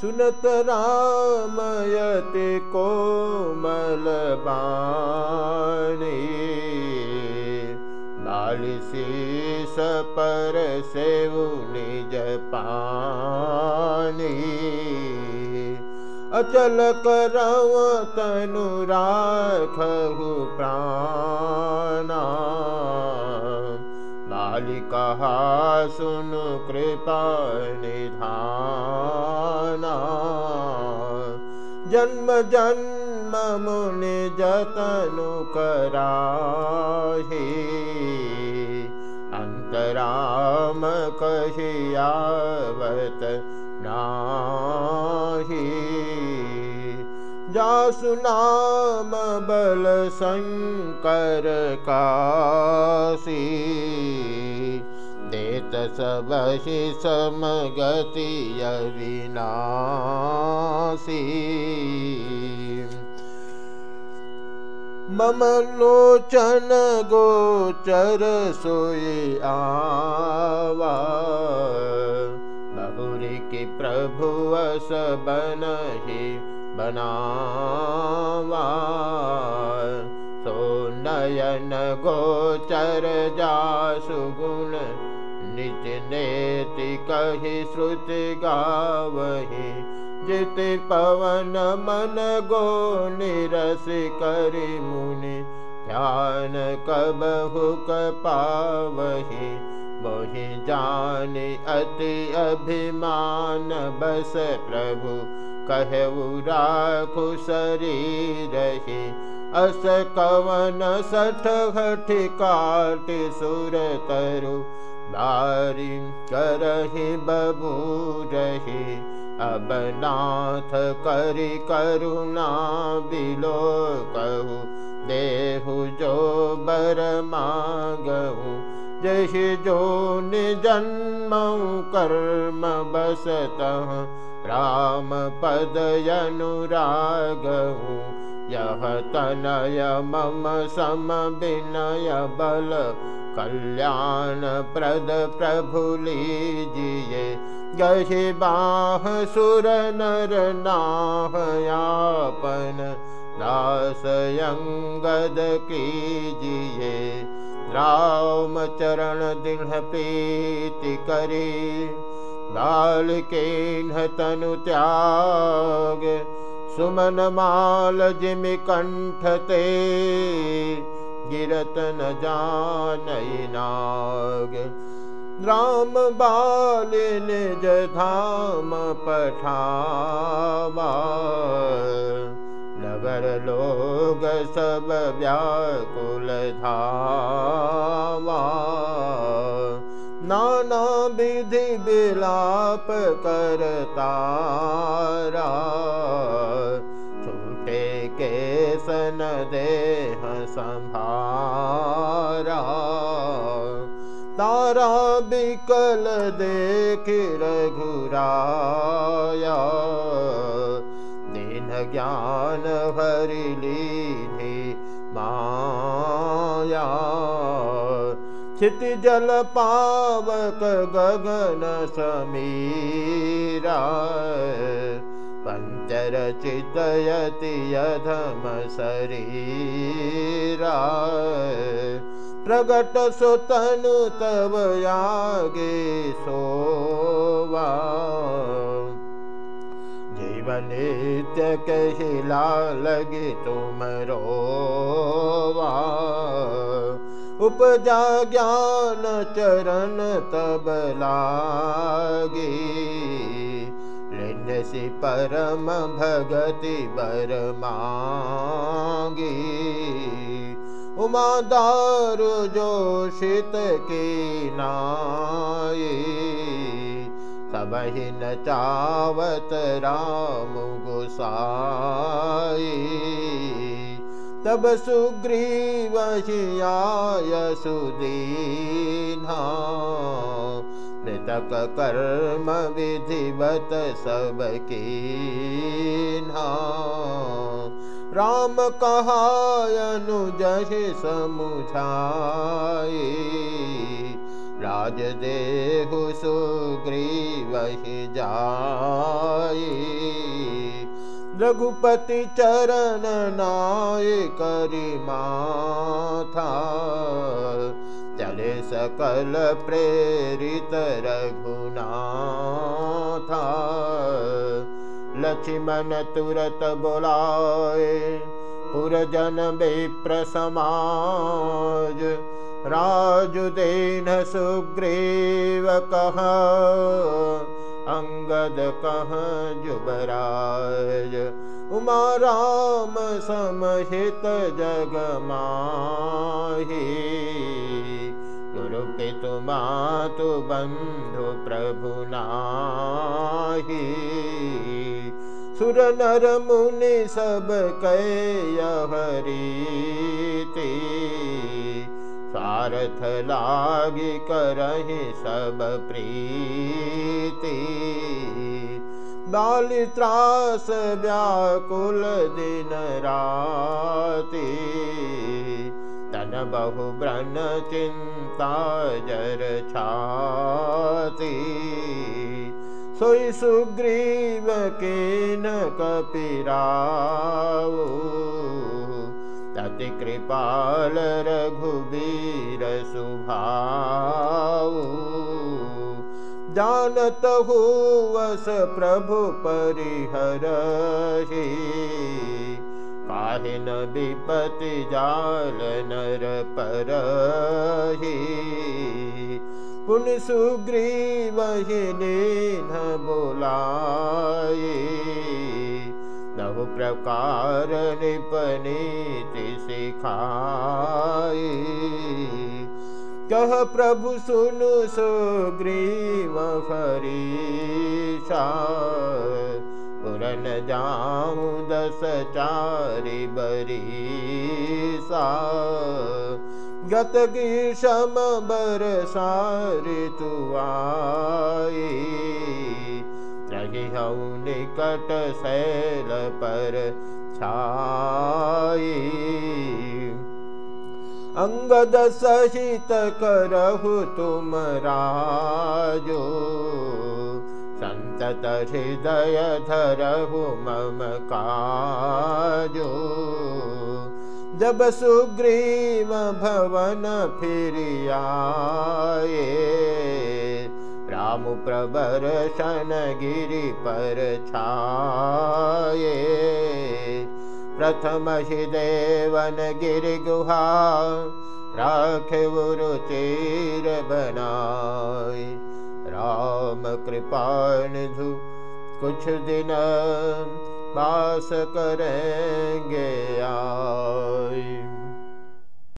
सुनत रामयति कोमल बाणी। लालिशीस पर सेवु निज पानी अचल करव तनु राखहु प्राणा। बालिका सुनु कृपा निधाना जन्म जन्म मुनि जतनु कराहि। अन्तराम कहियावत नाहि। जासु नाम बल शङ्कर काशी। देत सबहि समगति अविनाशी मम लोचन गोचर सोई आवा। बहुरी की प्रभु अस बनहि बनावा। सो नयन गोचर जासु गुण निज नेति कही श्रुति गावहि। जित पवन मन गो निरस करि मुनि ध्यान कबहुक पावहि। मोहि जानि अति अभिमान बस प्रभु कहु राखु शरीरहि अस कवन सठ हठि काटि सुर करहि बबूरहि अब नाथ करि करुणा बिलो कहु देहु जो बर मागहु जहि जो निजन्मौ कर्म बसतः राम पदयनुरागहु यह तनय मम सम विनय बल। कल्याण प्रद प्रभु लीजिए गहि बाह सुर नर नाहयापन दासयंगद कीजिए राम चरण दृढ़ प्रीति करी लाल के तनु त्याग सुमन माल जिमि कंठते गिरत न जान नाग राम बाल निज धाम पठावा। नगर लोग सब व्याकुल धावा। नाना विधि विलाप करतारा छूटे केसन देह संभारा। तारा बिकल देख रघुराया। दिन ज्ञान हरिली माया। क्षिति जल पावक गगन समीरा। पंचर चितयति यधम शरीरा प्रगट सुतनु तब यागे सोवा जीवन नित्य कहिला लगे तुम रोवा उपजा ज्ञान चरण तब लागे। लिन्सी परम भगति बर मांगी उमा दारु जोशित की नाये। सबहि न चावत राम गुसाई तब सुग्रीवहियाय सुदीना मृतक कर्म विधिवत सबकी राम कहायनुजहि समुझाई राज देहु सुग्रीवहि जाई रघुपति चरण नाय करी था चले सकल प्रेरित रघुना था लक्ष्मण तुरत बोलाए, पुरजन विप्र समाज। राजुदेन सुग्रीव कह, अंगद कह जुबराज। उमा राम समहित जग माही। गुरु पितु मातु बंधु प्रभु नाही। सुर नर मुनि सब कै हरी सारथ लागी करहि सब प्रीति। बाली त्रास व्याकुल दिन राती। तन बहु ब्रन चिंता जर छाती सोई सुग्रीव के न कपिराओ तति कृपाल रघुबीर सुभाऊ जानत हो वस प्रभु परिहर काहे न विपति जाल नर पर सुग्रीव न बोलाए नहु प्रकार निपनीति सिखाए कह प्रभु सुनु सुग्रीव हरीशा। पुरन जाऊं दस चारि बरीसा गत ग्रीषम बरसारि तु आई रही हूँ निकट शैल अंगद सहित तुम राजो। संतत हृदय धरहु मम काजो जब सुग्रीव भवन फिर आए राम प्रबर शन गिरि पर छाए प्रथम हि देवन गिरि गुहा राख रुचिर बनाए। राम कृपा कुछ दिन बास करेंगे आए